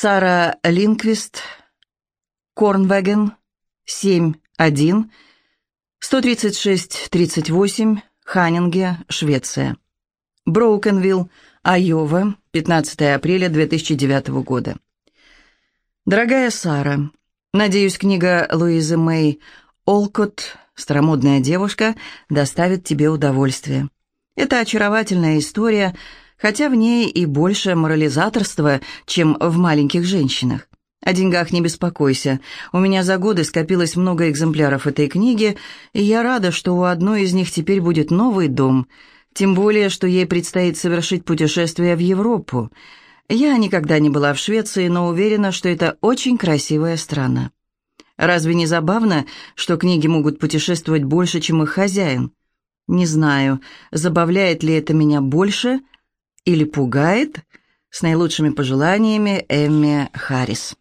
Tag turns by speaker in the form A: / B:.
A: Сара Линквист, Корнвеген, 7-1, 136-38, Ханнинге, Швеция. Броукенвилл, Айова, 15 апреля 2009 года. Дорогая Сара, надеюсь, книга Луизы Мэй «Олкот. Старомодная девушка» доставит тебе удовольствие. Это очаровательная история, хотя в ней и больше морализаторства, чем в «Маленьких женщинах». О деньгах не беспокойся. У меня за годы скопилось много экземпляров этой книги, и я рада, что у одной из них теперь будет новый дом. Тем более, что ей предстоит совершить путешествие в Европу. Я никогда не была в Швеции, но уверена, что это очень красивая страна. Разве не забавно, что книги могут путешествовать больше, чем их хозяин? Не знаю, забавляет ли это меня больше или пугает. С наилучшими пожеланиями, Эмми Харрис.